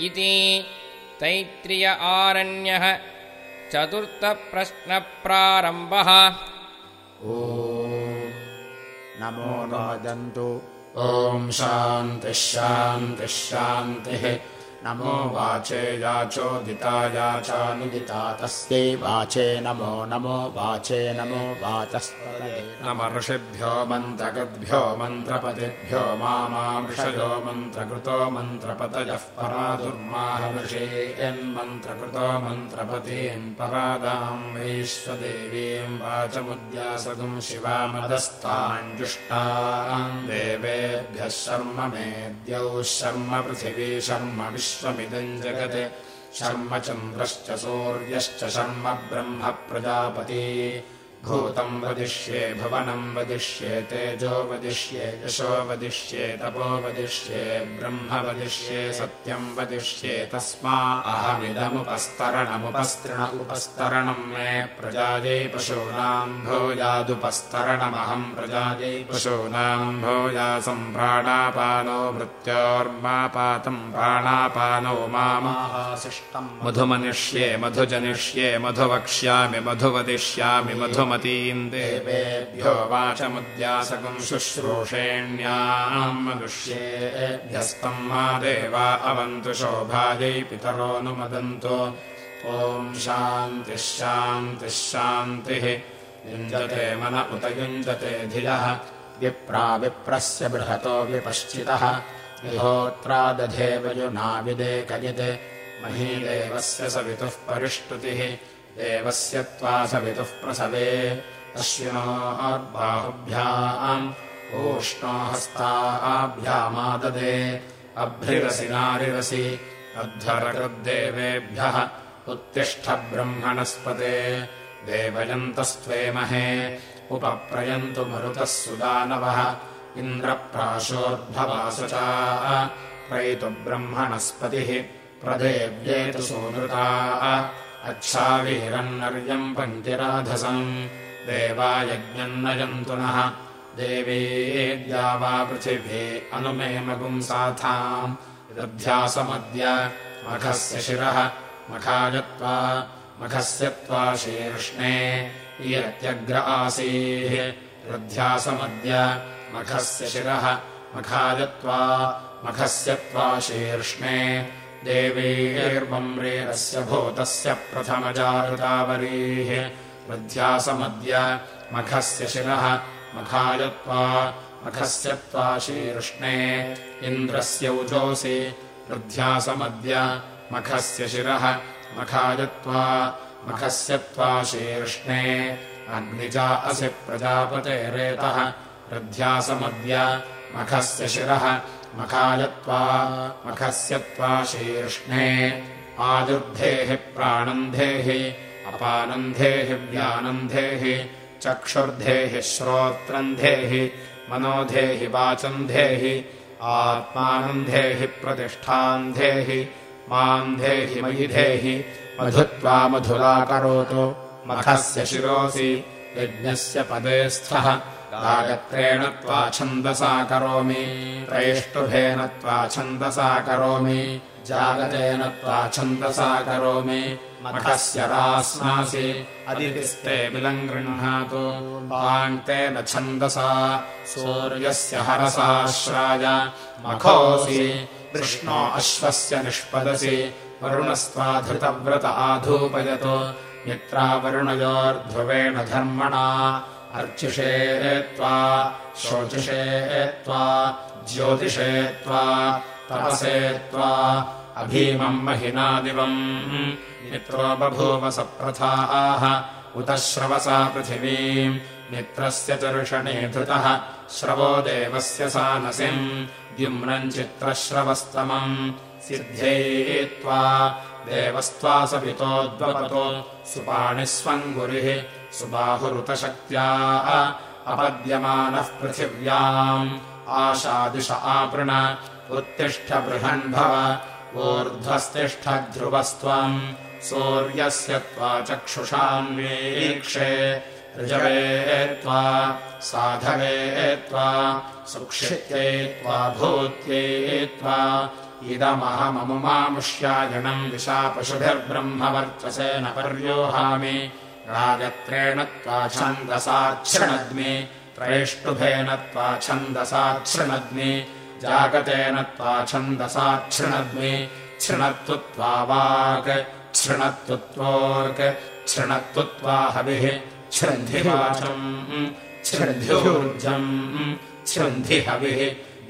इति तैत्रिय आरण्यः चतुर्थप्रश्नप्रारम्भः ओ नमो नमदन्तु ॐ शान्तिः शान्तिः शान्तिः नमो वाचे याचोदितायाचानुदिता तस्यै वाचे नमो नमो वाचे नमो वाचस्पदये नम। ऋषिभ्यो मन्त्रगद्भ्यो मन्त्रपतिभ्यो मामामृषयो मन्त्रकृतो मन्त्रपतयः परादुर्माहऋषेयन्मन्त्रकृतो मन्त्रपतीम् परादाम् वैश्वदेवीम् वाचमुद्यासगुम् शिवामदस्ताञ्जुष्टाम् देवेभ्यः शर्म मेद्यौ शर्म पृथिवी शर्म विश्वमिदम् जगत्। शर्म चन्द्रश्च सूर्यश्च शर्म ब्रह्म प्रजापती भूतम् वदिष्ये भुवनम् वदिष्ये तेजो वदिष्ये यशो वदिष्ये तपो वदिष्ये ब्रह्म वदिष्ये सत्यम् वदिष्ये तस्मा अहमिदमुपस्तरणमुपस्तृण उपस्तरणम् मे प्रजायै पशूनाम् भूयादुपस्तरणमहम् प्रजायै पशूनाम् भूयासम् प्राणापानो मृत्योर्मापातम् प्राणापानो मामाशिष्टम् मधुमनिष्ये मधुजनिष्ये मधुवक्ष्यामि मधुवदिष्यामि मधुमतीम् देवेभ्यो वाचमुद्यासकम् शुश्रूषेण्याम् मनुष्येभ्यस्तम् मा देवा अवन्तु शोभायै पितरोऽनुमदन्तु ॐ शान्तिः शान्तिः शान्तिः। युञ्जते मन उत युञ्जते धियः विप्रा विप्रस्य बृहतो विपश्चितः। विहोत्रादधेवयुनाविदेकयत् महीदेवस्य सवितुः परिष्टुतिः देवस्य त्वा सवितुः प्रसवे अश्विनोर्बाहुभ्याम् ओष्णो हस्ताभ्यामाददे अभ्रिरसि नारिरसि अध्वरकृद्देवेभ्यः उत्तिष्ठ ब्रह्मणस्पते। देवयन्तस्त्वेमहे उपप्रयन्तु मरुतः सुदानवः इन्द्रप्राशोर्भवासचा। प्रयितु ब्रह्मणस्पतिः प्रदेव्येतु सोनृता अच्छावीरन्नर्यम् पङ्क्तिराधसम् देवायज्ञम् नयन्तु नः। देवीद्या वा पृथिवी अनुमेमपुंसाथाम् दध्यासमद्य मखस्य शिरः मखायत्वा मखस्य त्वा शीर्ष्णे। इयत्यग्र आसीः। दध्यासमद्य मखस्य शिरः मखायत्वा मखस्य त्वा शीर्ष्णे देवीर्वम्रेरस्य भूतस्य प्रथमजागृतावरीः वृद्ध्यासमद्य मखस्य शिरः मखायत्वा मखस्य त्वा शीर्ष्णे इन्द्रस्य उजोऽसि वृद्ध्यासमद्य मखस्य शिरः मखायत्वा मखस्य त्वा शीर्ष्णे अग्निजा असि प्रजापतेरेतः वृद्ध्यासमद्य मखस्य शिरः मखायत्वा शीर्ष्णे आदुर्धेः प्राणन्धेः अपानन्धेः व्यानन्धेः चक्षुर्धेः श्रोत्रन्धेः मनोधेहि वाचन्धेः आत्मानन्धेः प्रतिष्ठान्धेः मान्धेहि मयिधेहि मधुत्वा मधुरा करोतु मखस्य शिरोऽसि यज्ञस्य पदे स्थः गायत्रेण त्वा छन्दसा करोमि त्रैष्टुभेन त्वा छन्दसा करोमि जागतेन त्वा छन्दसा करोमि मखस्य रास्नासि अदितिस्ते बिलम् गृह्णातु पाङ्क्तेन छन्दसा सूर्यस्य हरसाश्राय मखोऽसि कृष्णो अश्वस्य निष्पदसि वरुणस्त्वा धृतव्रत आधूपयतु मित्रावरुणयोर्ध्रुवेण धर्मणा अर्चिषे त्वा शोचिषे त्वा ज्योतिषे त्वा तपसे त्वा अभीमम् महिनादिवम्। मित्रो बभूव सप्रथाः उत श्रवसा पृथिवीम्। मित्रस्य चर्षणे धृतः श्रवो देवस्य सानसिम्। द्युम्नम् चित्रश्रवस्तमम्। सिद्ध्यै त्वा देवस्त्वा सपितोद्वपतो सुपाणिः स्वम् गुरिः सुबाहुरुतशक्त्या अपद्यमानः पृथिव्याम् आशादिश आपृण उत्तिष्ठ बृहन्भव ऊर्ध्वस्तिष्ठ ध्रुवस्त्वम् सूर्यस्य त्वा चक्षुषान्वीक्षे ऋजवे त्वा साधवे त्वा सुक्षित्यै त्वा भूत्यै त्वा इदमहममुमामुष्यायणम् पशुभिर्ब्रह्मवर्चसेन पर्योहामि राजत्रेण त्वा छन्दसाच्छृणद्मि त्रैष्टुभेन त्वा छन्दसाच्छृणद्मि जागतेन त्वा छन्दसाच्छृणद्मि छृणत्तु त्वा वाक् छृणत्तु त्वोर्क् छृणत्तु त्वा हविः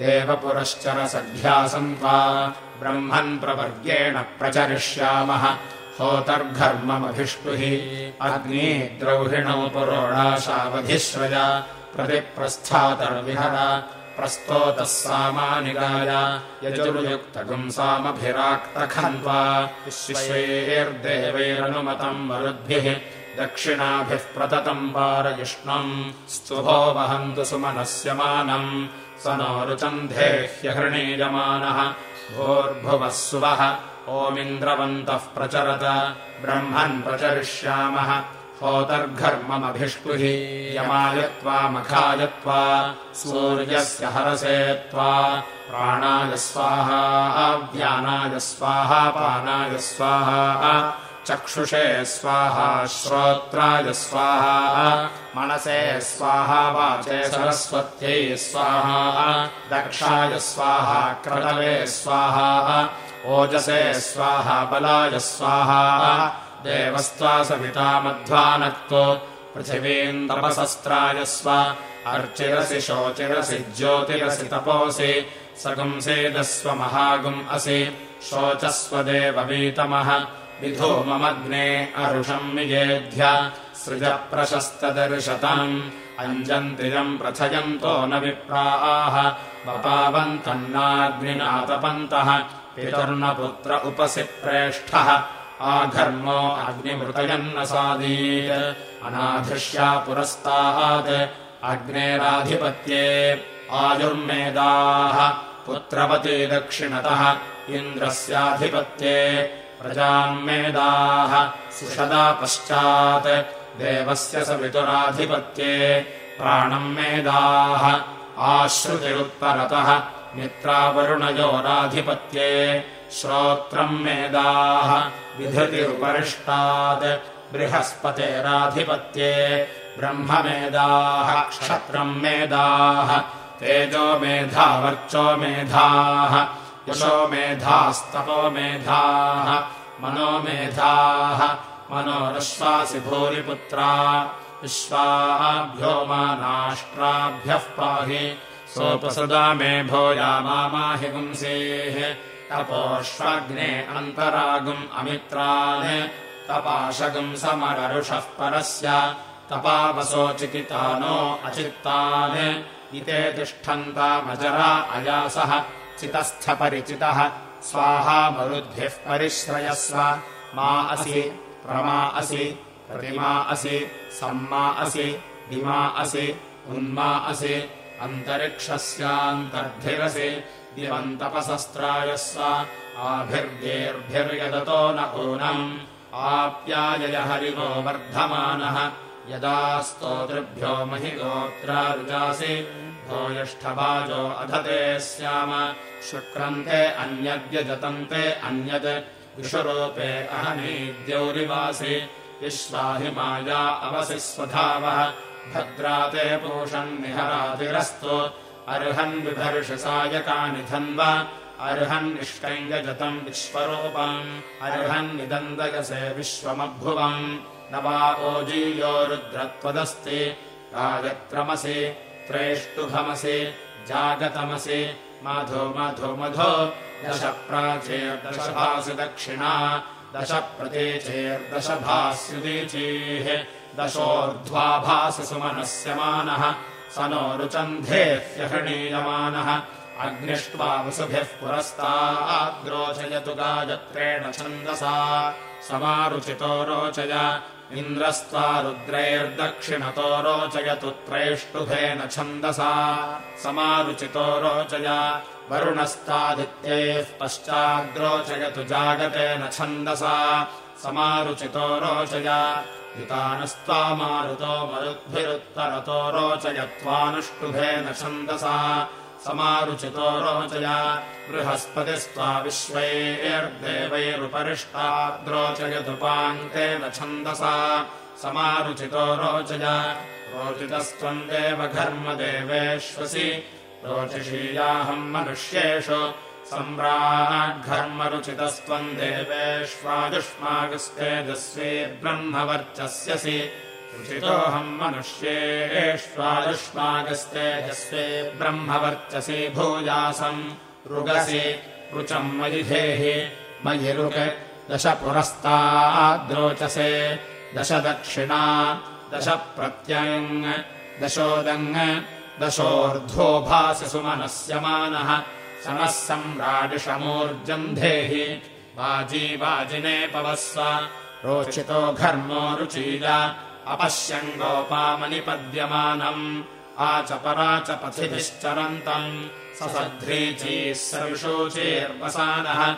देवपुरश्चरसध्यासम् त्वा ब्रह्मन् प्रवर्गेण प्रचरिष्यामः होतर्घर्ममभिष्टुः अग्नी द्रौहिणौ पुरोडाशावधिश्रय प्रतिप्रस्थातर्विहर। प्रस्तोतः सामानिगाय। विश्वैर्देवैरनुमतम् मरुद्भिः दक्षिणाभिः प्रततम् पारयिष्णम् स्तुभो वहन्तु सुमनस्य मानम् स नो रुचन्धेह्यहृणीयमानः। भोर्भुवः सुवः ओमिन्द्रवन्तः प्रचरत ब्रह्मन् प्रचरिष्यामः। होतर्घर्ममभिष्टुः यमायत्वा मखायत्वा सूर्यस्य हरसे त्वा प्राणाय स्वाहा व्यानाय स्वाहा पानाय स्वाहा चक्षुषे स्वाहा श्रोत्राय स्वाहा मनसे स्वाहा वाचे सरस्वत्यै स्वाहा दक्षाय स्वाहा क्रतवे स्वाहा ओजसे स्वाहा बलाय स्वाहा। देवस्त्वा सविता मध्वानक्तो पृथिवीम् तपसस्त्राय स्व। अर्चिरसि शोचिरसि ज्योतिरसि तपोसि सगुंसेदस्व महागुम् असि। शोचस्व देववीतमः विधूममग्ने अरुषम् नियेध्य सृजप्रशस्तदर्शतम् अञ्जन्तिजम् प्रथयन्तो न विप्राः। वपावन्तन्नाग्निनातपन्तः पितुर्नपुत्र उपसि प्रेष्ठः आघर्मो अग्निमृतयन्नसादीत् अनाधृष्या पुरस्तात्। अग्नेराधिपत्ये आयुर्मेदाः। पुत्रवती दक्षिणतः इन्द्रस्याधिपत्ये प्रजान्मेदाः। सुषदा पश्चात् देवस्य सवितुराधिपत्ये प्राणम् मेदाः। आश्रुतिरुत्तरतः मित्रावरुणयोराधिपत्ये श्रोत्रम् मेदाः विधृतिरुपरिष्टात् बृहस्पतेराधिपत्ये ब्रह्ममेदाः क्षत्रम् मेदाः तेजो मेधा वर्चो मेधाः यशो मेधास्तपो मेधाः मनो मेधाः मनोरश्वासि भूरिपुत्रा विश्वाभ्यो मानाष्ट्राभ्यः पाहि सोपसदा मे भूयामाहि पुंसेः। तपोष्वग्ने अन्तरागुम् अमित्रान्। तपाशगुम् समररुषः परस्य। तपावसोचिकितानो अचित्तान्। इते तिष्ठन्तामजरा अयासः। चितस्थपरिचितः। स्वाहा मरुद्भिः परिश्रयस्व। मा असि प्रमा असि प्रतिमा असि सम्मा असि दिमा असि उन्मा असि अन्तरिक्षस्यान्तर्भिरसि दिवन्तपसस्त्रायस्व आभिर्गेर्भिर्यदतो न ऊनम् आप्यायय हरिवो वर्धमानः यदा स्तोतृभ्यो महि गोत्रारुजासि भूयिष्ठभाजो अधते स्याम शुक्रन्ते अन्यद्यजतन्ते अन्यत् विषुरूपे अहनीद्यौरिवासि विश्वाहि माया अवसि स्वधावः भद्राते पूषन्निहरातिरस्तु अर्हन् बिभर्षि सायकानि धन्व। अर्हन्निष्कञ्जतम् विश्वरूपम्। अर्हन्निदन्दयसे विश्वमभ्भुवम् न वा ओजीयो रुद्रत्वदस्ति। गायत्रमसि त्रेष्टुभमसि जागतमसि। मधो मधो मधो। दश प्राचेर्दशभासि दक्षिणा। दश प्रतीचेर्दशभास्युदीचीः दशोर्ध्वाभासि सुमनस्य मानः स नो रुचन्धेह्यहृणीयमानः अग्निष्ट्वा वसुभिः पुरस्ताद्रोचयतु गायत्रेण छन्दसा। समारुचितो रोचय। इन्द्रस्त्वा रुद्रैर्दक्षिणतो रोचयतु त्रैष्टुभेन छन्दसा। समारुचितो रोचय। वरुणस्तादित्यैः पश्चाद्रोचयतु जागतेन छन्दसा। समारुचितो रोचय युतानस्त्वा मारुतो मरुद्भिरुत्तरतो रोचयत्वानुष्टुभेन छन्दसा समारुचितो रोचय बृहस्पतिस्त्वा विश्वैर्देवैरुपरिष्टाद्रोचयदुपाङ्केन छन्दसा समारुचितो रोचय। रोचितस्त्वम् देवघर्मदेवेष्वसि रोचिषीयाहम् मनुष्येषु सम्राड्घर्मरुचितस्त्वम् देवेष्वायुष्मागस्तेजस्वी ब्रह्मवर्चस्यसि। रुचितोऽहम् मनुष्येष्वायुष्मागस्तेजस्वी ब्रह्मवर्चसि भूयासम् रुगसि रुचम् मयि धेहि दश पुरस्ताद्रोचसे दश दक्षिणा दश प्रत्यङ् दशोदङ् दशोऽर्ध्वो भासि सुमनस्यमानः समः सम्राडिषमूर्जम् धेहि। वाजी वाजिने पवस्व। रोचितो घर्मो रुचीय अपश्यम् गोपामनिपद्यमानम्। आचपराच पथिभिश्चरन्तम् ससध्रीचीः सविशोचेर्वसानः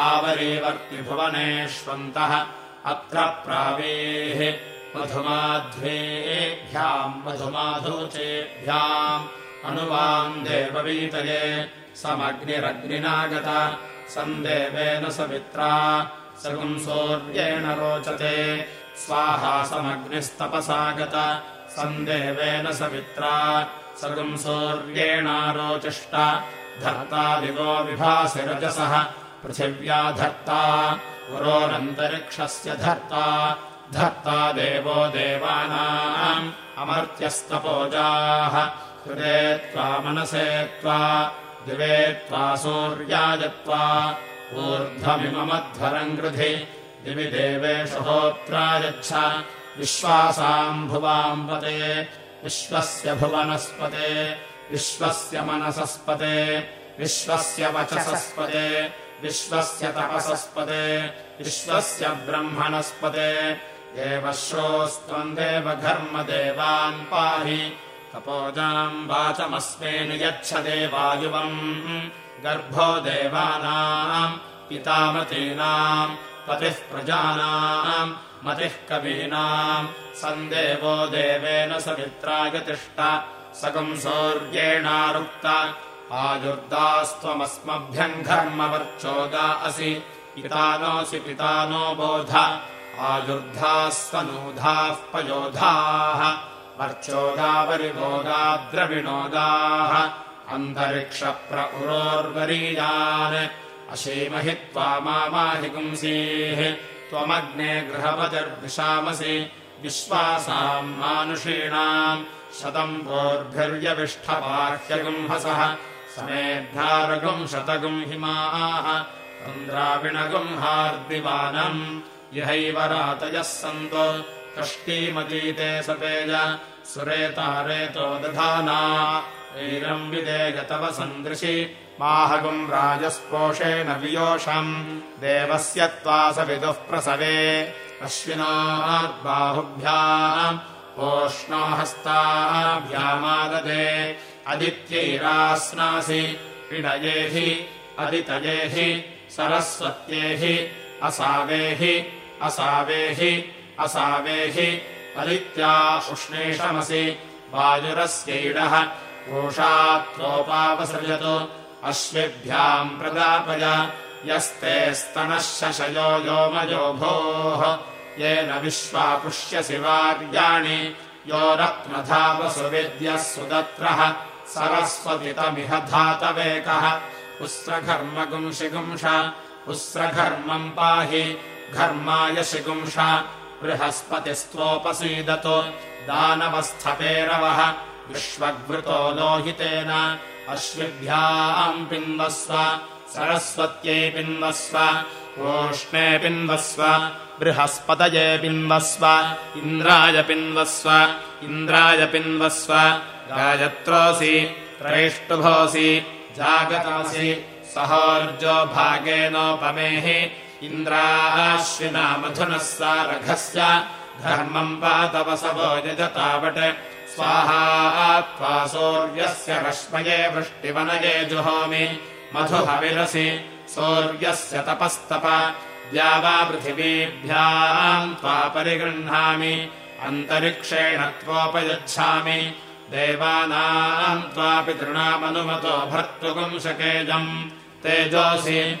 आवरीवर्तिभुवनेष्वन्तः। अत्र प्रावेः मधुमाध्वेभ्याम् मधुमाधोचेभ्याम्। अनुवाम् देववीतये समग्निरग्निनागत। सन्देवेन सवित्रा। सगुंसौर्येण रोचते। स्वाहा समग्निस्तपसागत। सन्देवेन सवित्रा। सगुंसौर्येणारोचिष्ट धर्ता दिवो विभासि रजसः पृथिव्या धर्ता। पुरोरन्तरिक्षस्य धर्ता। धर्ता देवो देवानाम्। अमर्त्यस्तपोजाः। हृदे त्वा मनसे त्वा दिवे त्वा सूर्यायत्वा ऊर्ध्वमिममध्वरम् गृधि दिवि देवेषु होत्रायच्छ। विश्वासाम् भुवाम् पते विश्वस्य भुवनस्पते। विश्वस्य मनसस्पते। विश्वस्य वचसस्पते। विश्वस्य तपसस्पते। विश्वस्य ब्रह्मणस्पते। देवश्रोस्त्वम् देवघर्मदेवान् पाहि तपोजाम् वाचमस्मे नियच्छ देवायुवम् गर्भो देवानाम् पितामतीनाम् पतिः प्रजानाम् मतिः कवीनाम्। सन्देवो देवेन सवित्रागतिष्ठ सगुंसौर्येणारुक्त आयुर्दास्त्वमस्मभ्यम् घर्मवर्चोदा असि पितानोऽसि पितानो बोध। आयुर्धाः स्वनूधाः पयोधाः वर्चोदावरिभोगाद्रविणोदाः अन्तरिक्षप्र उरोर्वरीयान् अशीमहि त्वा माहि पुंसीः। त्वमग्ने गृहपतिर्विशामसि विश्वासाम् मानुषीणाम्। शतम् वोर्भिर्यविष्ठवाह्यगुंहसः समेद्धारगुम् शतगुम् हिमाः। तन्द्राविणगुम् हार्दिवानम्। यहैव रातयः सन्तो कष्टीमतीते सतेज सुरेतारेतो दधाना। ऐरम् विदेगतव सन्दृशि। माहगुम् राजस्पोषेण वियोषम्। देवस्य त्वा सविदुः प्रसवे। अश्विनाद्बाहुभ्याम् ओष्णो हस्ताभ्यामाददे अदित्यैरास्नासि। पिडयेहि अदितयेहि। सरस्वत्येहि असावेहि असावेहि असावेहि अदित्या उष्णेषमसि वायुरस्यैडः कोषात्वोपावसृजतु अश्विभ्याम् प्रदापय यस्ते स्तनः शशयो योमयो भोः येन विश्वा पुष्यसि वार्याणि यो रत्नधावसुविद्यः सुदत्रः सरस्वतितमिह धातवेकः पुस्रघर्मगुंशिगुंष पुस्रघर्मम् पाहि घर्माय शिगुंष बृहस्पतिस्त्वोपसीदतु दानवस्थपेरवः विश्वघृतो लोहितेन अश्विभ्याम् पिन्वस्व सरस्वत्यै पिन्वस्व ओष्णे पिन्वस्व बृहस्पतये पिन्वस्व इन्द्राय पिन्वस्व इन्द्राय पिन्वस्व गायत्रोऽसि त्रैष्टुभोऽसि जागतासि सहोर्जो भागेनोपमेहि इन्द्राश्विना मधुनः सारघस्य धर्मम् पातवसवो यजतावट् स्वाहा त्वा सूर्यस्य रश्मये वृष्टिवनये जुहोमि। मधुहविरसि सूर्यस्य तपस्तप। द्यावा पृथिवीभ्याम् त्वा परिगृह्णामि। अन्तरिक्षेण त्वोपयुच्छामि। देवानाम् त्वापि तृणामनुमतो भर्तुगुम् शकेजम् तेजोऽसि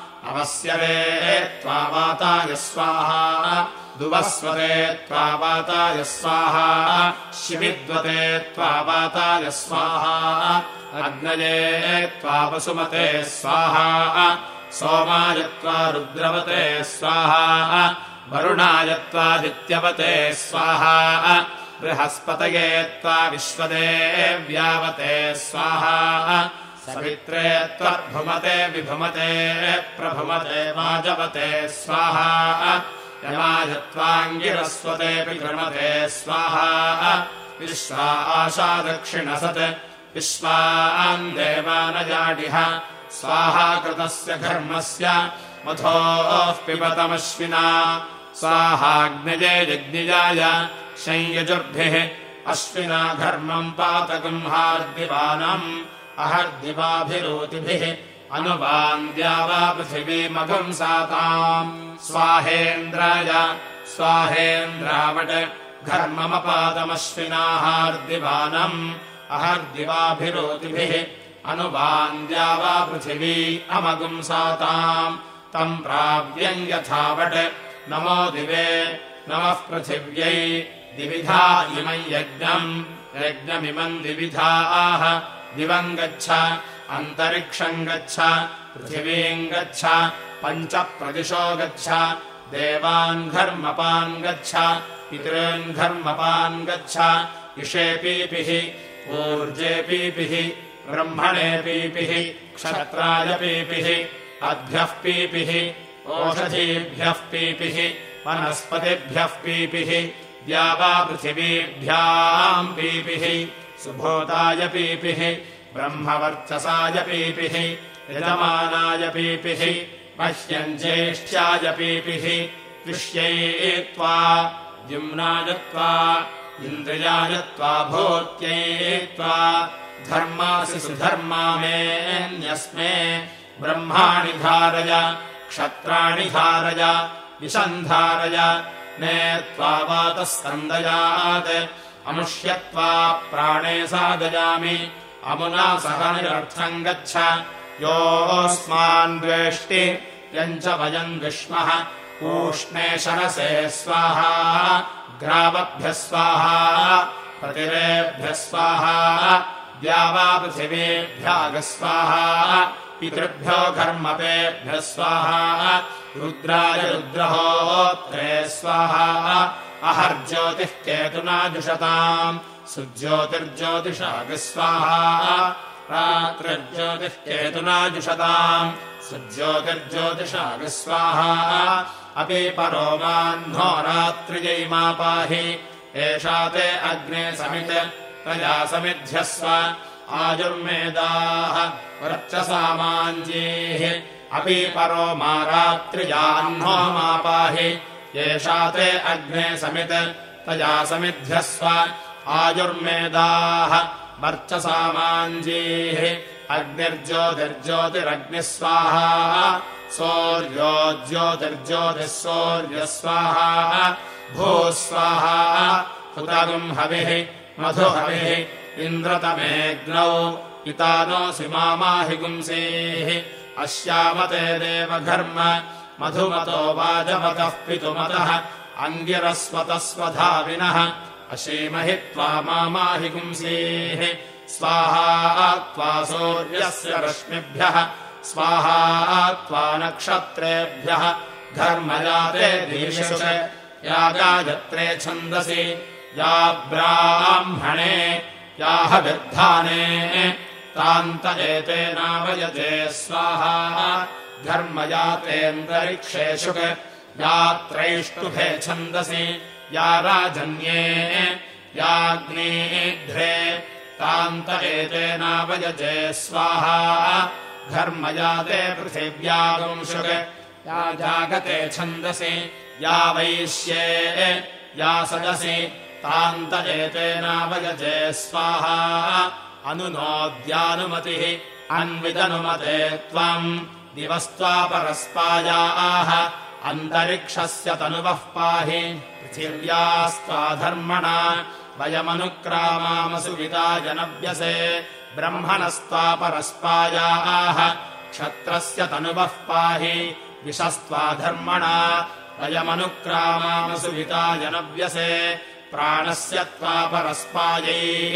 अवस्यवे त्वापाताय स्वाहा। दुवस्वते त्वापाताय स्वाहा। शिविद्वते त्वापाताय स्वाहा। अग्नये त्वावसुमते स्वाहा। सोमाय त्वा रुद्रवते स्वाहा। वरुणाय त्वादित्यवते स्वाहा। बृहस्पतये त्वा विश्वदेव्यावते स्वाहा सवित्रे त्वद्भुमते विभुमते प्रभुमते वाजवते स्वाहा। यमाय त्वाङ्गिरस्वतेऽपि कृमते स्वाहा। विश्वा आशादक्षिणसत् विश्वान् देवानजाडिह। स्वाहा कृतस्य घर्मस्य मधोः पिबतमश्विना। स्वाहाग्निजे जग्निजाय संयजुर्भिः अश्विना घर्मम् पातकम् हार्दिवानम् अहर्दिवाभिरोतिभिः अनुवान्द्या वा पृथिवीमघम् साताम्। स्वाहेन्द्राय स्वाहेन्द्रावट् घर्ममपादमश्विना हार्दिवानम् अहर्दिवाभिरोतिभिः अनुवान्द्या वा पृथिवी अमगुम् साताम्। तम् प्राव्यम् यथावट् नमो दिवे नमः पृथिव्यै। दिविधा इमम् यज्ञम् यज्ञमिमम् दिविधा। आह दिवम् गच्छ अन्तरिक्षम् गच्छ पृथिवीम् गच्छ पञ्च प्रदिशो गच्छ देवान् घर्मपान् गच्छ पितॄन् घर्मपान् गच्छ इषेपीपिः ऊर्जेपीपिः ब्रह्मणेपीपिः क्षत्रायपीपिः अद्भ्यः पीपिः ओषधीभ्यः पीपिः वनस्पतिभ्यः पीपिः द्यावापृथिवीभ्याम् पीपिः सुभूताय पीपिः ब्रह्मवर्चसाय पीपिः यजमानाय पीपिः मह्यम् ज्येष्ठ्याय पीपिः विष्यै त्वा इन्द्रियाय त्वा भूत्यै त्वा धर्मासि सुधर्मा मेऽन्यस्मे ब्रह्माणि धारय क्षत्राणि धारय विसन्धारय ने त्वा वातः स्कन्दयात् अमुष्यत्वा प्राणे साधयामि अमुना सह निरर्थम् गच्छ। योऽस्मान् द्वेष्टि यम् च वयम् विष्मः ऊष्णे शरसे स्वाहा ग्रावभ्यः स्वाहा प्रतिरेभ्यः स्वाहा द्यावापृथिवीभ्यागस्वाहा पितृभ्यो घर्मपेभ्यः स्वाहा रुद्राय रुद्रहोत्रे स्वाहा अहर्ज्योतिः केतुना जुषताम् सुज्योतिर्ज्योतिषागस्वाहा रात्रिर्ज्योतिः केतुना जुषताम् सुज्योतिर्ज्योतिषागस्वाहा अपि परो माह्नो रात्रियै मा पाहि। एषा ते अग्ने समित् तया समिध्यस्व। आयुर्मेदाः वर्चसामाञ्जीः अपि परो मा रात्रियाह्नो मा पाहि एषा ते अग्ने समित् तया समिध्यस्व। आयुर्मेदाः वर्चसामाञ्जीः अग्निर्ज्योतिर्ज्योतिरग्निः स्वाहा सौर्यो ज्योतिर्ज्योतिः सौर्यस्वाहा भूः स्वाहा हुतगुम् हविः मधुहविः इन्द्रतमेऽग्नौ पितानोऽसि मामाहि गुंसेः। अश्यामते देवघर्म मधुमतो वाजमतः पितुमतः अङ्गिरस्वतः स्वधाविनः अशीमहि त्वा मामाहि गुंसेः स्वाहा त्वा सूर्यस्य रश्मिभ्यः। स्वाहा त्वा नक्षत्रेभ्यः। घर्मजाते दीशु या गायत्रे छन्दसि। या ब्राह्मणे। याह विद्धाने तान्त एतेनावयते स्वाहा घर्मजातेऽन्तरिक्षेषु यात्रैष्टुभे छन्दसि या राजन्ये याग्नेघ्रे तान्त एतेनावयजे स्वाहा। घर्मयाते पृथिव्यागुंशुग या जागते छन्दसि या वैश्ये या सदसि तान्त एतेनावयजे स्वाहा। अनुनोद्यानुमतिः अन्विदनुमते त्वम् दिवस्त्वापरस्पायाः अन्तरिक्षस्य तनुवः पाहि पृथिव्यास्त्वा धर्मणा वयमनुक्रामामसुविता जनव्यसे ब्रह्मणस्त्वापरस्पायाः क्षत्रस्य तनुवः पाहि विशस्त्वा धर्मणा वयमनुक्रामामसुविता जनव्यसे प्राणस्य त्वापरस्पायैः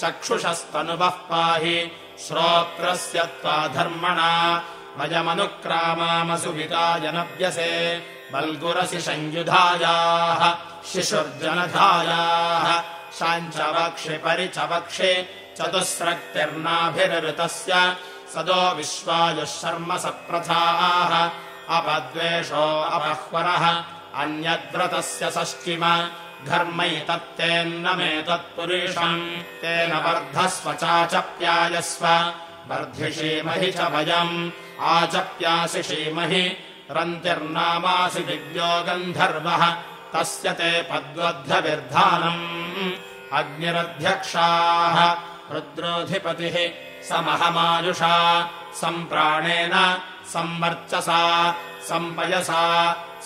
चक्षुषस्तनुवः पाहि श्रोत्रस्य त्वा धर्मणा वयमनुक्रामामसुविता जनव्यसे बल्गुरसि संयुधायाः शिशुर्जनधायाः शाञ्चवक्षि परिचवक्षि चतुस्रक्तिर्नाभिरृतस्य सदो विश्वायुः शर्म सप्रथाः अपद्वेषो अपह्वरः अन्यद्व्रतस्य षष्टिम घर्मैतत्तेन्नमेतत्पुरुषम् तेन वर्धस्व चाचप्यायस्व वर्धिषीमहि च वयम् आचप्यासि शीमहि रन्तिर्नामासि दिव्यो गन्धर्वः तस्य ते पद्वद्धविर्धानम् अग्निरध्यक्षाः रुद्रोऽधिपतिः समहमायुषा सम्प्राणेन संवर्चसा सम्पयसा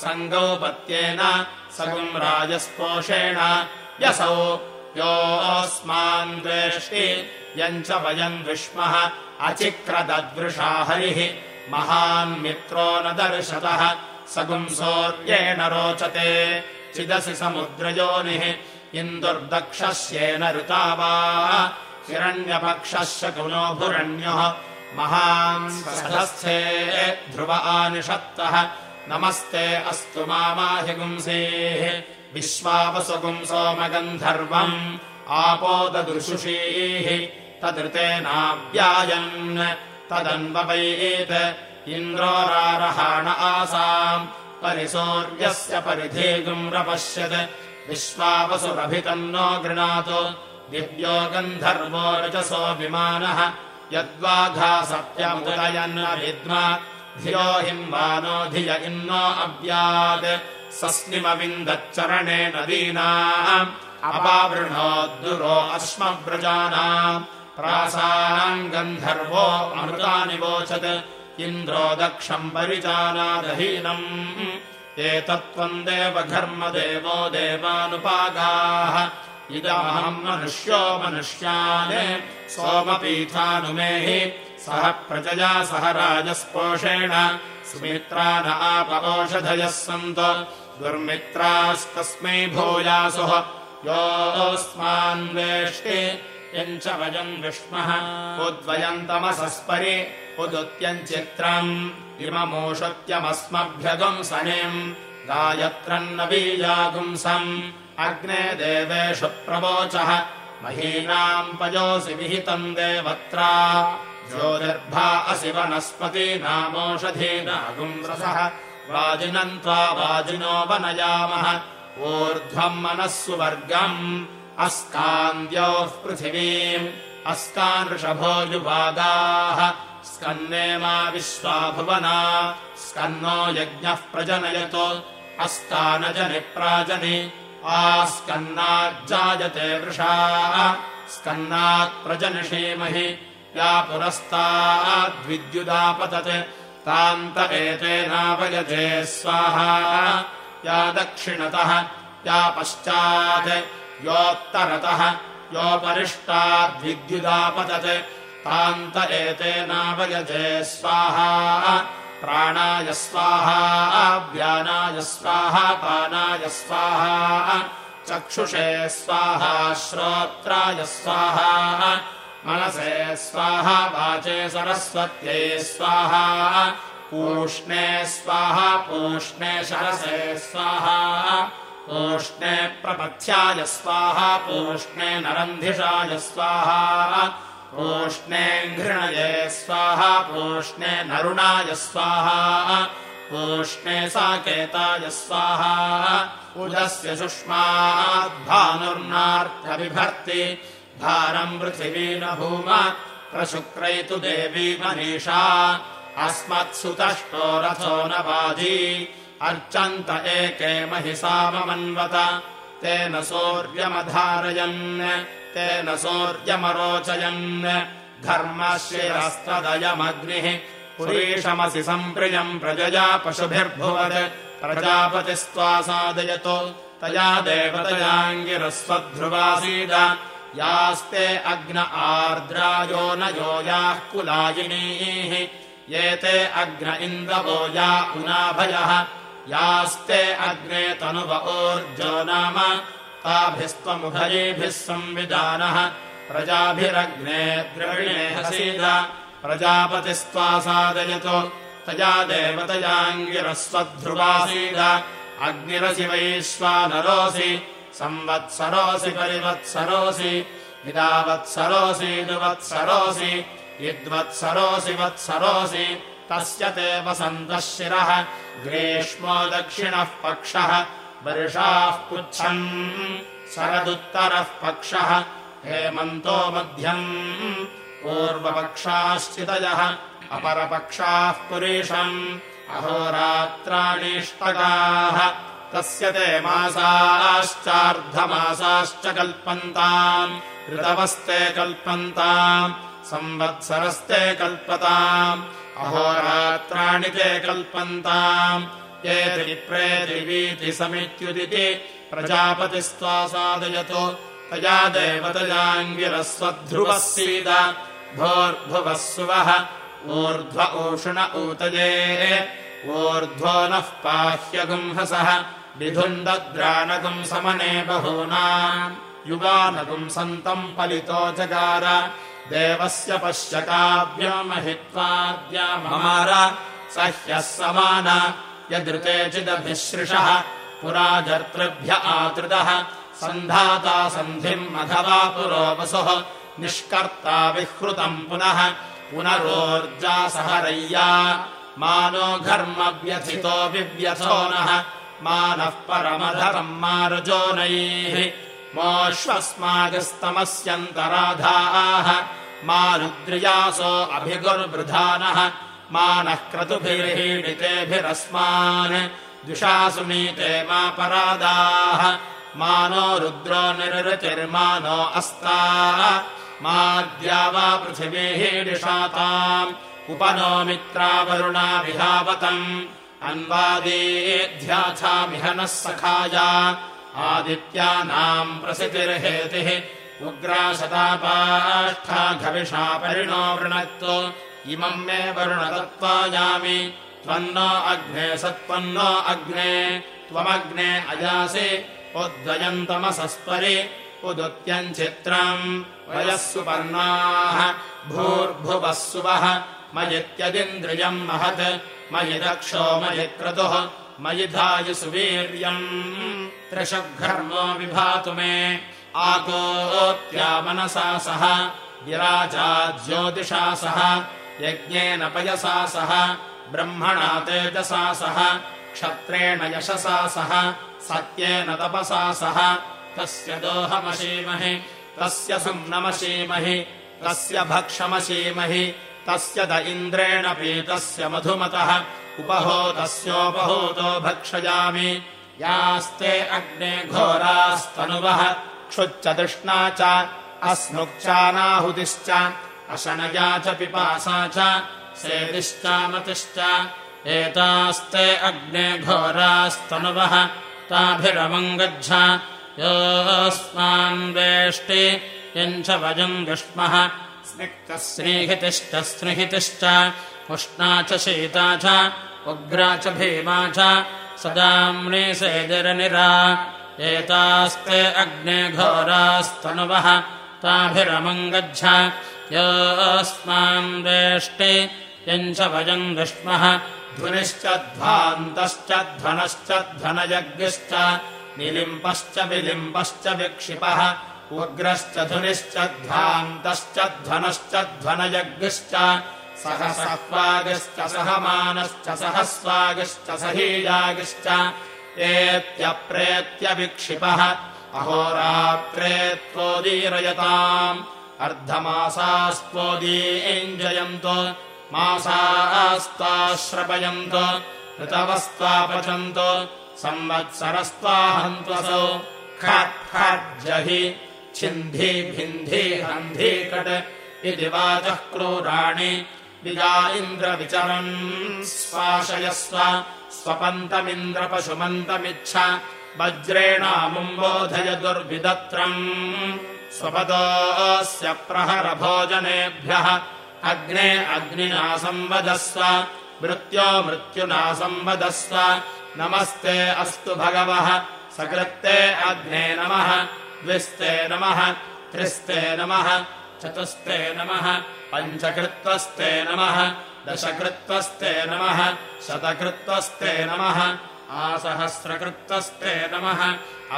सङ्गौपत्येन सगुम् राजस्पोषेण यसौ योऽस्मान् द्वेष्टि यम् च वयम् विष्मः अचिक्रदद्वृषा हरिः। महान्मित्रो न दर्शतः सगुंसोऽर्येण रोचते। चिदसि समुद्रयोनिः इन्दुर्दक्षस्येन ऋता वा हिरण्यपक्षस्य कुलो भुरण्यः महान् ध्रुव आनिषत्तः। नमस्ते अस्तु मामाहिगुंसेः विश्वावसुगुम् सोमगन्धर्वम् आपोददृशुषीः तदृतेनाव्यायन् तदन्वपैत् इन्द्रो रारहाण आसाम् परिसूर्यस्य परिधेगुम् रपश्यत् विश्वावसुरभितन्नो गृणातु दिव्यो गन्धर्वो रजसो विमानः यद्वाघा सत्यमुदयन्न विद्मा धियो हिम्बानो धिय इन्नो अव्यात् सस्निमविन्दच्चरणे नदीनाम् अपावृणोद्दुरो अश्मव्रजानाम् प्रासाम् गन्धर्वो अमृतानि वोचत् इन्द्रो दक्षम् परिजानादहीनम् एतत्त्वम् देवघर्मदेवो देवानुपागाः इदमहम् मनुष्यो मनुष्यान् सोमपीठानुमेहि सह प्रजया सह राजस्पोषेण सुमित्रा न आप ओषधयः सन्तो दुर्मित्रास्तस्मै भूयासुः योऽस्मान् वेष्टि यम् च वयम् विष्मः उद्वयम् तमसस्परि उदुत्यम् चित्रम् इममोषत्यमस्मभ्यगुंसनिम् गायत्रम् न बीजागुंसम् अग्ने देवेषु प्रवोचः। महीनाम् पयोसि विहितम् देवत्रा। ज्योतिर्भा असि वनस्पतीनामोषधीनागुंसः वाजिनम् त्वा वाजिनो वनयामः। ऊर्ध्वम् मनःसु वर्गम् अस्कान्द्योः पृथिवीम्। अस्कानृषभो युवागाः स्कन्ने मा विश्वाभुवना। स्कन्नो यज्ञः प्रजनयतो। अस्तानजनि प्राजनि आस्कन्नाज्जायते वृषा। स्कन्नात् प्रजनिषीमहि। या पुरस्ताद्विद्युदापतत् तान्त एतेनावयजे स्वाहा। या दक्षिणतः या पश्चात् योत्तरतः योपरिष्टाद्विद्युदापतत् तान्त एतेनावयजे स्वाहा। प्राणाय स्वाहा व्यानाय स्वाहा पानाय स्वाहा। चक्षुषे स्वाहा श्रोत्राय स्वाहा मनसे स्वाहा वाचे सरस्वत्यै स्वाहा पूष्णे स्वाहा पूष्णे शरसे स्वाहा पूष्णे प्रपथ्याय स्वाहा पूष्णे नरन्धिषाय स्वाहा पूष्णे घृणये स्वाहा पूष्णे नरुणाय स्वाहा पूष्णे साकेताय स्वाहा उदस्य सुष्माद्भानुर्नार्थ्यबिभर्ति भारम् पृथिवी न भूम प्रशुक्रैतु देवी मनीषा अस्मत्सुतष्टो रथो न वाजी अर्चन्त एके महिषाममन्वत तेन सौर्यमधारयन् तेन सौर्यमरोचयन् धर्मशिरस्तदयमग्निः पुरीशमसि सम्प्रियम् प्रजया पशुभिर्भुवत् प्रजापतिस्त्वा सादयतो तया देवतयाङ्गिरस्वध्रुवासीद यास्ते अग्न आर्द्रायो न यो याः कुलायिनीः। ये ते अग्न इन्दवो या उनाभयः। यास्ते अग्ने तनुव ऊर्जो नाम। ताभिस्त्वमुभयेभिः संविधानः प्रजाभिरग्ने द्रविणे हसीद। प्रजापतिस्त्वा सादयतो तया देवतयाङ्गिरस्वध्रुवासीद। अग्निरसि वैश्वानरोऽसि संवत्सरोऽसि परिवत्सरोऽसि इदावत्सरोऽसि दुवत्सरोऽसि यद्वत्सरोऽसि वत्सरोऽसि तस्य ते वसन्तः शिरः ग्रीष्मो दक्षिणः पक्षः वर्षाः पुच्छम् शरदुत्तरः पक्षः हेमन्तो मध्यम् पूर्वपक्षाश्चितयः अपरपक्षाः पुरीषम् अहोरात्राणीष्टकाः तस्य ते मासाश्चार्धमासाश्च कल्पन्ताम्। ऋतवस्ते कल्पन्ताम् संवत्सरस्ते कल्पताम् अहोरात्राणि ते कल्पन्ताम्। ये त्रिप्रेतिवीति समित्युदिति प्रजापतिस्त्वा सादयतो तया सीद भोर्भुवः सुवः ऊर्ध्व ऊषण ऊतये ऊर्ध्वो नः पाह्यगुंहसः विधुन्दद्राणगुम् समने बहूनाम् युवानगुम् सन्तम् पलितो जगार। देवस्य पश्य काव्यमहित्वाद्याममार स ह्यः समान यदृते चिदभिसृषः पुरा जर्तृभ्य आतृतः सन्धाता सन्धिम् अथवा पुरो वसुः निष्कर्ता विहृतम् पुनः पुनरोर्जा सहरय्या। मानो घर्मव्यथितो विव्यथो नः मानः परमधरम् मारुजोनैः मोऽश्वस्मागस्तमस्यन्तराधाः मा रुद्रियासो अभिगुर्वृधानः मानः क्रतुभिर्हीडितेभिरस्मान् द्विषासु नीते मा परादाः मानो रुद्रो निरृतिर्मानो अस्ता माद्या वा पृथिवीहीडिषाताम् उपनो मित्रावरुणा विहावतम् अन्वादेध्याथामिह नः सखाया। आदित्यानाम् प्रसितिर्हेतिः। उग्राशतापाष्ठा घविषा परिणो वृणक्तो इमम् मे वरुणतत्त्वायामि। त्वन्नो अग्ने सत्त्वन्नो अग्ने। त्वमग्ने अयासि उद्वयन्तमसस्परि। उदुत्यञ्चित्रम्। वयः सुपर्णाः। भूर्भुवः सुवः मयित्यदिन्द्रियम् महत्। मयि दक्षो मयि क्रतुः। मयि धायि सुवीर्यम्। त्रिषुघर्मो विभातु मे। आकोत्या मनसा सह। विराजा ज्योतिषा सह। यज्ञेन पयसा सह। ब्रह्मणा तेजसा सह। क्षत्रेण यशसा सह। सत्येन तपसा सह। तस्य दोहमशीमहि। तस्य सुम्नमशीमहि। तस्य भक्षमशीमहि तस्य द इन्द्रेण पीतस्य मधुमतः उपहोतस्योपहूतो भक्षयामि। यास्ते अग्ने घोरास्तनुवः क्षुच्च तृष्णा च अस्नुक्चानाहुतिश्च अशनया च पिपासा च सेदिश्चामतिश्च एतास्ते अग्ने घोरास्तनुवः ताभिरमम् गच्छ योऽस्मान् वेष्टि यञ्च वजम् विष्मः स्निग्धः स्नेहितिश्च स्निहितिश्च उष्णा च शीता च उग्रा च भीमा च सदाम्ने सेदिरनिरा एतास्ते अग्ने घोरास्तनुवः ताभिरमम् गच्छ योऽस्मान् वेष्टि यञ्च वजम् विष्मः ध्वनिश्च ध्वान्तश्च ध्वनश्च ध्वनयज्ञश्च निलिम्पश्च विलिम्पश्च विक्षिपः उग्रश्च धुनिश्च ध्वान्तश्च ध्वनश्च ध्वनयज्ञश्च सह सह्वागश्च सहमानश्च सहस्वागश्च सहीयागिश्च एत्यप्रेत्य विक्षिपः। अहोरात्रे त्वोदीरयताम्। अर्धमासास्त्वोदीञ्जयन्तो मासास्ताश्रपयन्तो ऋतवस्त्वापचन्तो। संवत्सरस्त्वाहन्त्वसौ खट् खट् जहि छिन्धि भिन्धि हन्धि कट् इति वाचः क्रूराणि विजा इन्द्रविचरन् स्वाशयस्व स्वपन्तमिन्द्रपशुमन्तमिच्छ वज्रेणामुम्बोधय दुर्विदत्रम् स्वपदोऽस्य प्रहरभोजनेभ्यः अग्ने अग्निना संवदस्व मृत्यो मृत्युना संवदस्व नमस्ते अस्तु भगवः सकृत्ते अग्ने नमः द्विस्ते नमः त्रिस्ते नमः चतुस्ते नमः पञ्चकृत्वस्ते नमः दशकृत्वस्ते नमः शतकृत्वस्ते नमः आसहस्रकृत्वस्ते नमः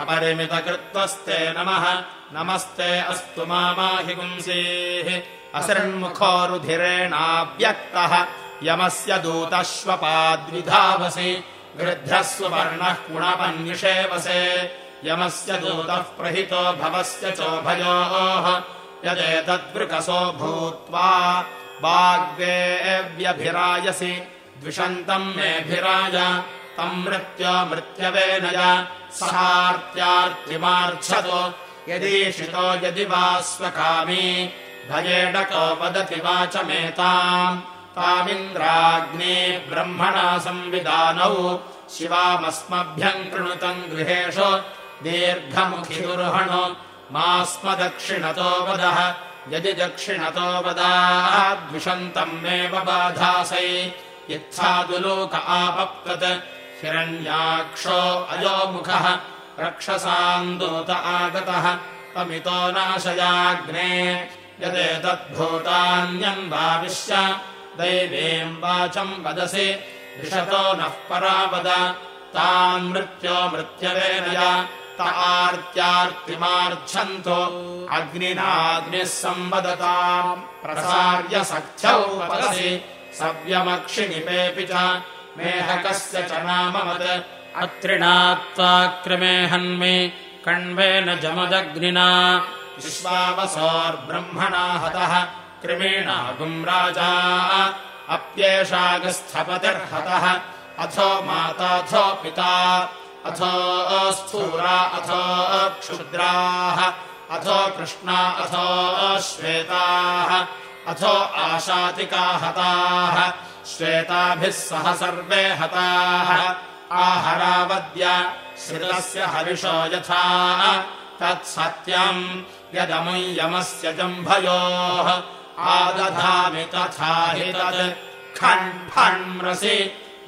अपरिमितकृत्वस्ते नमः नमस्ते अस्तु मामाहि पुंसीः। असृण्मुखोरुधिरेणाव्यक्तः यमस्य दूतश्वपाद्विधावसि गृध्रस्व वर्णः कुणपन्निषेवसे यमस्य दूतः प्रहितो भवस्य चोभयोः यदेतद्वृकसो भूत्वा वाग्देव्यभिरायसि द्विषन्तम् मेऽभिराय तम् मृत्यो मृत्यवेनय सहार्त्यार्तिमार्च्छतो यदीशितो यदि वा स्वकामी भयेडको वदति वाचमेताम् तामिन्द्राग्ने ब्रह्मणा संविदानौ शिवामस्मभ्यम् कृणुतम् गृहेषु दीर्घमुखिगुर्हणो मास्मदक्षिणतो वदः यदि दक्षिणतो वदाद्विषन्तम् मेव बाधासै इत्थादुलोक आपप्तत् हिरण्याक्षो अयोमुखः रक्षसान्दूत आगतः तमितो नाशयाग्ने यदेतद्भूतान्यम् वाविश्य दैवीम् वाचम् वदसि दिशतो नः परावद तान् मृत्यो मृत्यवेनय त आर्त्यार्तिमार्च्छन्तो। अग्निनाग्निः संवदताम्। प्रसार्य सख्यौ वदसि सव्यमक्षिनिपेऽपि च मेहकस्य च नामवत् अत्रिणात्वाक्रमे हन्मि कण्वेन जमदग्निना। विश्वावसोर्ब्रह्मणा हतः कृमीणागुम् राजा। अप्येषागस्थपतिर्हतः। अथो माताथो पिता अथो स्थूरा अथो क्षुद्राः अथो कृष्णा अथो श्वेताः अथो आशातिका हताः श्वेताभिः सह सर्वे हताः। आहरावद्य श्रितस्य हरिषो यथा तत्सत्यम् यदमुयमस्य जम्भयोः। आदधामि तथा हि तत् खण् फण्मसि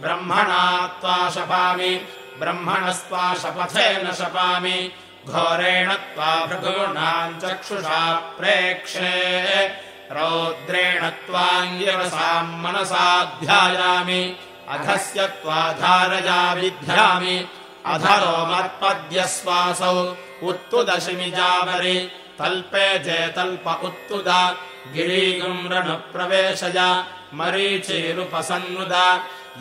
ब्रह्मणा त्वा शपामि ब्रह्मणस्त्वा शपथेन शपामि। घोरेण त्वा भृगूणाम् चक्षुषा प्रेक्षे। रौद्रेण त्वाङ्गिरसाम् मनसा ध्यायामि। अधस्य त्वा धारया विध्यामि अधरो मत्पद्यश्वासौ उत्तुदशिमिजावरि तल्पे जेतल्प उत्तुद। गिरीगुम्रणप्रवेशय मरीचीरुपसन्नुद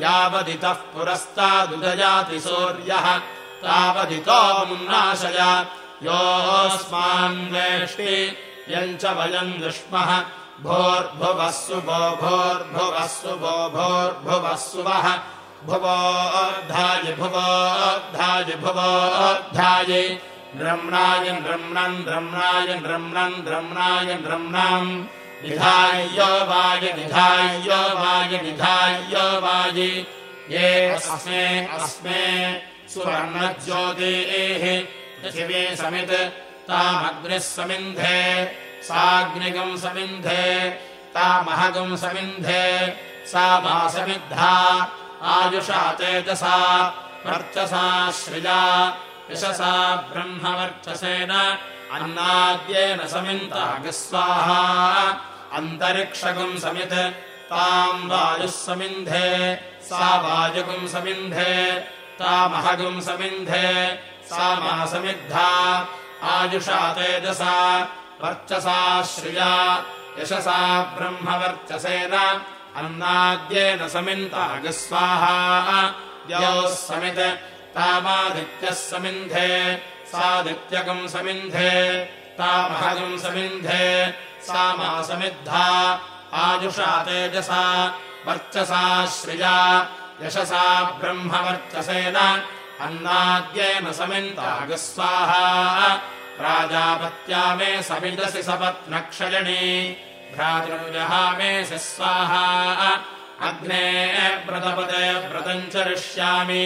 यावदितः पुरस्तादुदयाति सूर्यः तावदितोमुन्नाशय योऽस्मान्वेष्टि यम् च वयम् दुष्मः। भोर्भुवः सुभो भोर्भुवः सुभो भोर्भुवः सुवः भुवोद्धाय भुवोद्धाय भुवोद्धाय नृम्णाय नृम्णन् नृम्णाय नृम्णन् नृम्णाय नृम्णाम् निधाय्यो वाय निधाय्यो वाय निधाय्यो वाय। ये अस्मे अस्मे सुवर्णज्योतिः पृथिवी समित् तामग्निः समिन्धे साग्निगम् समिन्धे तामहगम् समिन्धे सा मा समिद्धा आयुषा तेजसा वर्चसा श्रिया यशसा ब्रह्मवर्चसेन अन्नाद्येन समिन्तागस्वाहा। अन्तरिक्षगम् समित् ताम् वायुः समिन्धे सा वायुगुम् समिन्धे तामहगुम् समिन्धे सा मा समिद्धा आयुषा तेजसा वर्चसा श्रिया। यशसा ब्रह्मवर्चसेन अन्नाद्येन समिन्तागस्वाहा। द्योः समित् तामादित्यः समिन्धे सादित्यगम् समिन्धे तामहगम् समिन्धे सा मा समिद्धा आजुषा तेजसा वर्चसा श्रिया यशसा ब्रह्मवर्चसेन अन्नाद्येन समिन्तागस्वाहा प्राजापत्या मे समिदसि सपत्नक्षयणी भ्रातृजहामे स्वाहा अग्ने व्रतपदे व्रतम् चरिष्यामि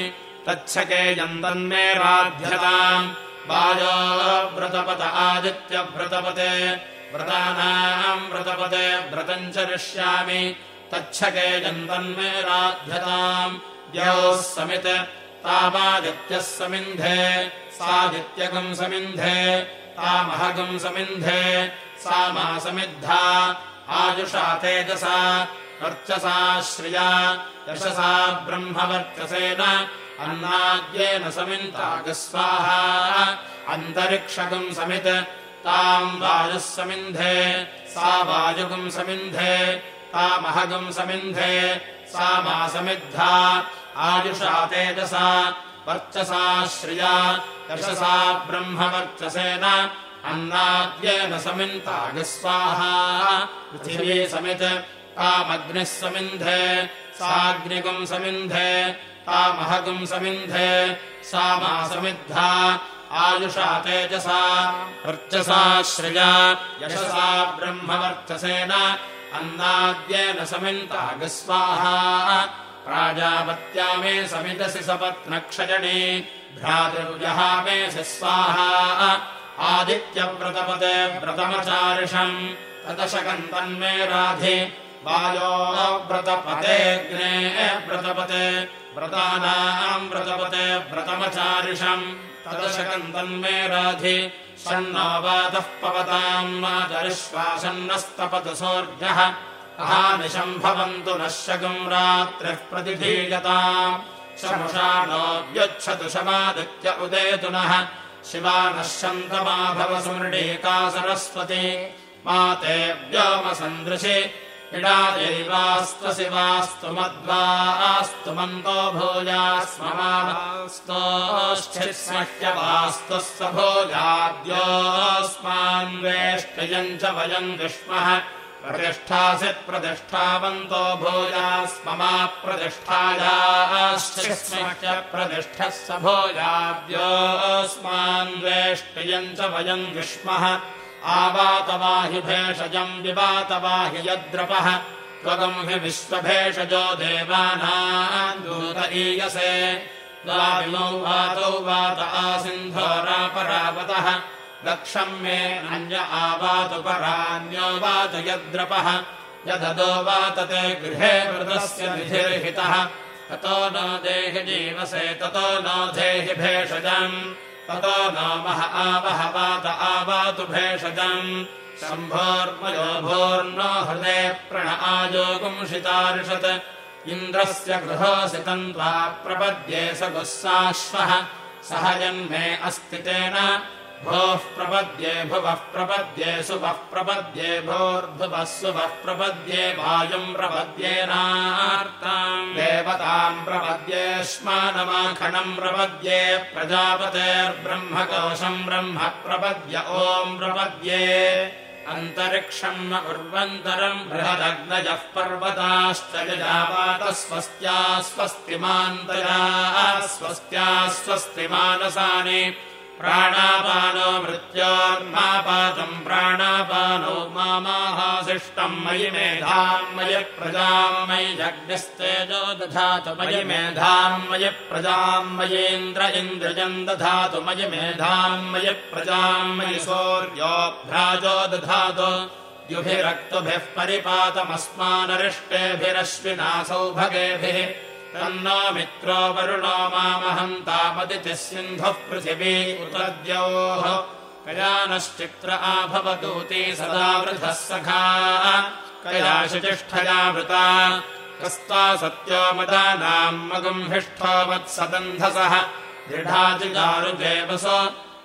तच्छके यन्तन्मे राध्यताम्। वायो व्रतपद आदित्यव्रतपते। व्रतानाम् व्रतपदे व्रतम् चरिष्यामि तच्छके यन्तन्मे राध्यताम्। द्यौः समित् तामादित्यः समिन्धे। सादित्यगम् समिन्धे। तामहगम् समिन्धे। सा मा समिद्धा। आयुषा तेजसा। वर्चसा श्रिया। यशसा ब्रह्मवर्चसेन अन्नाद्येन समिन्तागस्वाहा अन्तरिक्षगम् समित्। ताम् वायुः समिन्धे। सा वायुगम् समिन्धे। तामहगम् समिन्धे। सा मा समिद्धा। आयुषा तेजसा। वर्चसा श्रिया। यशसा ब्रह्मवर्चसेन अन्नाद्येन समिन्तागस्वाहा पृथिवी समित्। तामग्निः समिन्धे। साग्निगम् समिन्धे तामहगम् समिन्धे सा मा समिद्धा आयुषा तेजसा वर्चसा श्रिया यशसा ब्रह्मवर्चसेन अन्नाद्येन समिन्तागस्वाहा प्राजापत्या मे समिदसि सपत्नक्षजने भ्रातृजहामे स्वाहा आदित्यव्रतपदे व्रतमचारिषम् तदशकम् तन्मे राधि वायो व्रतपतेऽग्ने व्रतपते व्रतानाम् व्रतपते व्रतमचारिषम्। तदशकम् तन्मे राधि। षण्णो वातः पवताम् सोऽर्जः अहानिशम् भवन्तु नः शकम् रात्रिः प्रतिधीयताम्। शमुषा नोऽव्यच्छतु शमादित्य उदेतु नः। शिवा नः शन्तमा भव सुमृडीका सरस्वती। मा ते व्योमसन्दृशि इडादैवास्तु शिवास्तु मद्वास्तु मन्तो भूयास्ममास्तोश्चित्स्मह्यवास्तु स भूयाद्योऽस्मान्वेष्टयम् च वयम् विष्मः प्रतिष्ठासि प्रतिष्ठावन्तो भूयास्ममा प्रतिष्ठायाश्चिस्मह्य प्रतिष्ठः स भूयाद्योऽस्मान्वेष्टयम् च वयम् विष्मः आवातवाहि भेषजम् विवातवाहि यद्रपः त्वगम् हि विश्वभेषजो देवानाम् दूत ईयसे। द्वाविमौ वातौ वात आसिन्धोरापरावतः दक्षम् मे अन्य आवातु परान्यो वात यद्रपः यददो वातते गृहे वृतस्य निधिर्हितः ततो नो देहि जीवसे ततो नो देहि भेषजम् ततो नो मह आवह वात आवातु भेषजम् शम्भोर्मयो भोर्नो हृदे प्रण आजोगुंशितारिषत् इन्द्रस्य गृहोऽसि तन्त्वा प्रपद्ये स गुस्साश्वः। सह जन्मे अस्ति तेन भोः प्रपद्ये भुवः प्रपद्ये सुवः प्रपद्ये भोर्भुवः सुवः प्रपद्ये वायुम् प्रपद्येनार्ताम् देवताम् प्रपद्येष्मानमाखणम् प्रपद्ये प्रजापतेर्ब्रह्मकोशम् ब्रह्म प्रपद्य ओम् प्रपद्ये अन्तरिक्षम् उर्वन्तरम् बृहदग्नजः पर्वताश्च यजावातः स्वस्त्या स्वस्तिमान्तया स्वस्त्या स्वस्तिमानसानि प्राणापानो मृत्योर्मापातम् प्राणापानो मामाहासिष्टम् मयि मेधाम् मयि प्रजाम् मयि जग्निस्तेजो दधातु मयि मेधाम् मयि प्रजाम् मयीन्द्र इन्द्रजम् दधातु मयि मेधाम् मयि प्रजाम् मयि सौर्योऽभ्राजो दधातु द्युभिरक्तुभिः परिपातमस्मानरिष्टेभिरश्विना सौभगेभिः तन्नो मित्रो वरुणो मामहन्तामदितिः सिन्धुः पृथिवी उतद्योः कयानश्चित्र आभवदूती सदा वृधः सखा। कया शुचिष्ठया वृता। कस्ता सत्यो मदानाम् मगुम्भिष्ठो वत्सदन्धसः। दृढाजिदारुजेवसो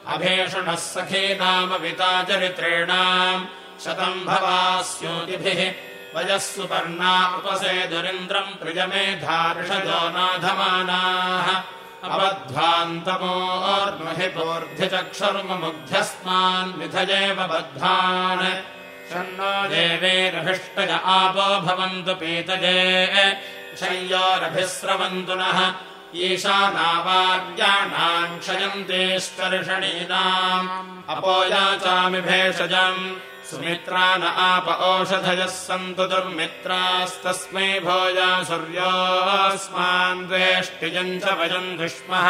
अभीषणः सखीनामविता चरित्रेणाम् शतम् भवास्योतिभिः वयः सुपर्णा उपसेदुरिन्द्रम् प्रियमेधार्षजो नाधमानाः। अबध्वान्तमोर्महि पूर्ध्यचक्षुर्ममुग्ध्यस्मान्विधयेव बद्धान्। शन्नो देवेरभिष्टय आपो भवन्तु पीतये। शय्योरभिस्रवन्तु नः। ईशानावार्याणाम् क्षयन्तेष्कर्षणीनाम् अपोयाचामि भेषजम् सुमित्रा न आप ओषधयः सन्तु दुर्मित्रास्तस्मै भोजा सूर्योऽस्मान् द्वेष्टियम् च वयम् दुष्मः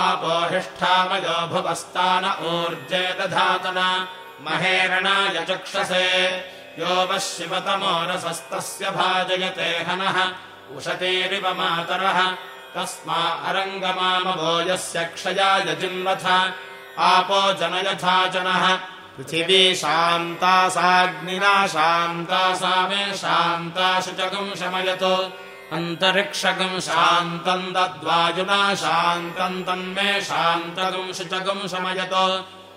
आपोहिष्ठामयो भुवस्तान ऊर्जे दधातन। महेरणाय चक्षसे यो वः शिवतमो रसस्तस्य भाजयते हनः। उशतेरिव मातरः। तस्मा अरङ्गमामभो यस्य क्षयाय जिन्वथ आपो जनयथा जनः पृथिवी शान्ता साग्निना शान्ता सा मे शान्ता शुचकम् शमयतु अन्तरिक्षकम् शान्तम् दद्वायुना शान्तम् तन्मे शान्तकम् शुचकम् शमयतु।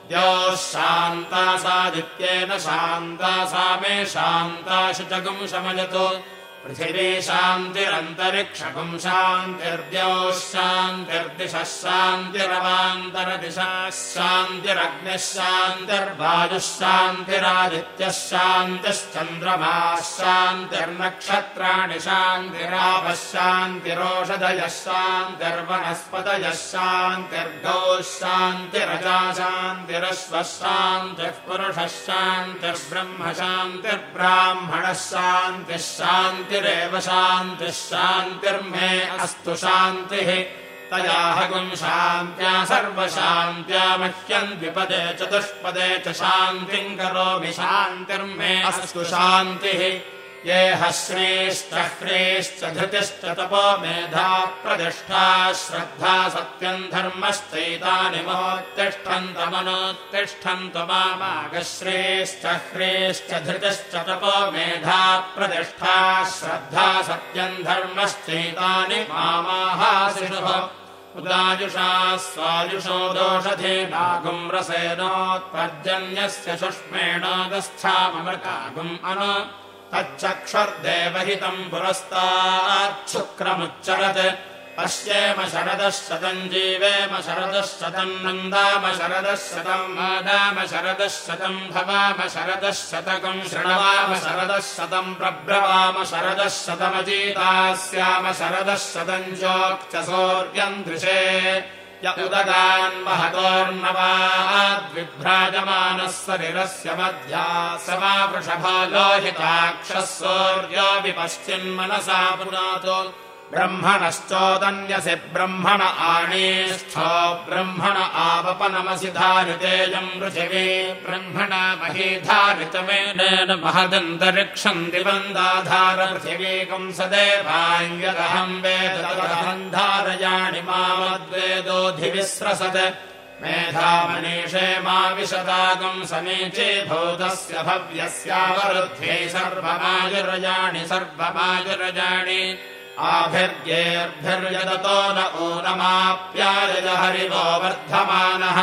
द्योः शान्ता सादित्येन शान्ता सा मे शान्ता शुचकम् शमयतु पृथिवी शान्तिरन्तरिक्षकम् शान्तिर्द्योः शान्तिर्दिशः शान्तिरवान्तरदिशः शान्तिरग्निः शान्तिर्वायुः शान्तिरादित्यः शान्तिश्चन्द्रमाः शान्तिर्नक्षत्राणि शान्तिरापः शान्तिरोषधयः शान्तिर्वनस्पतयः शान्तिर्गौः शान्तिरजा शान्तिरश्वः शान्तिः पुरुषः शान्तिर्ब्रह्म शान्तिर्ब्राह्मणः शान्तिः शान्तिरेव शान्तिः शान्तिर्मे अस्तु शान्तिः। तया हगुम् शान्त्या सर्वशान्त्या मह्यम् द्विपदे चतुष्पदे च शान्तिम् करोमि शान्तिर्मे अस्तु शान्तिः ये हश्रेश्च ह्रेश्च धृतिश्च तपो मेधा प्रतिष्ठा श्रद्धा सत्यम् धर्मश्चैतानि मोत्तिष्ठन्तमनोत्तिष्ठन्तु ह्रेश्च धृतिश्च तपो मेधा प्रतिष्ठा श्रद्धा सत्यम् धर्मश्चैतानि मामाहाशिषुः उदायुषा स्वायुषो दोषधे नागुम् रसेनोत्पर्जन्यस्य शुष्मेणोदस्थाममृतागुम् अनु तच्चक्षुर्देवहितम् पुरस्ताच्छुक्रमुच्चरत् पश्येम शरदः शतम् जीवेम शरदः शतम् नन्दाम शरदः शतम् मादाम शरदः शतम् भवाम शरदः शतकम् शृणवाम शरदः शतम् प्रब्रवाम शरदः शतमजीतास्याम शरदः शतम् चोक्च सौर्यम् दृशे य उदगान् महतोर्नवाद्विभ्राजमानः शरीरस्य मध्या स वा वृषभा लोहिताक्षः सौर्यो विपश्चिन्मनसा पुनातो ब्रह्मणश्चोदन्यसि ब्रह्मण आणेस्थो ब्रह्मण आवपनमसि धारितेयम् पृथिवी ब्रह्मणा मही महदन्तरिक्षम् दिवन्दाधार पृथिवीकम् सदेवाङ्गदहम् वेद तदहम् धारयाणि मामद्वेदोऽधिविस्रसत् मेधामनीषे मा विशदागम् समीचे भूतस्य भव्यस्यावरुध्ये सर्वमायुरजाणि सर्वमायुरजाणि आभिर्येर्भिर्यदतो न ऊनमाप्यायज हरिवो वर्धमानः।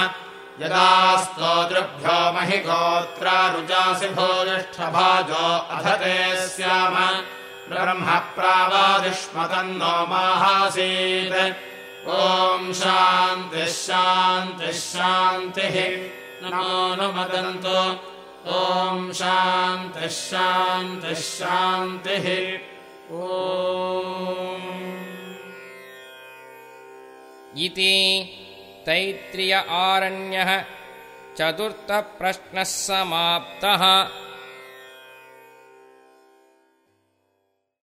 यदा स्तोतृभ्यो महि गोत्रारुजासि भूयिष्ठभाजो अधते स्याम। ब्रह्म प्रावादिष्मतन्नो माहासीत्। ॐ शान्तिः शान्तिः शान्तिः। नमोऽनुमदन्तु ॐ शान्तिः शान्तिः शान्तिः इति तैत्रिय आरण्यः चतुर्थप्रश्नः समाप्तः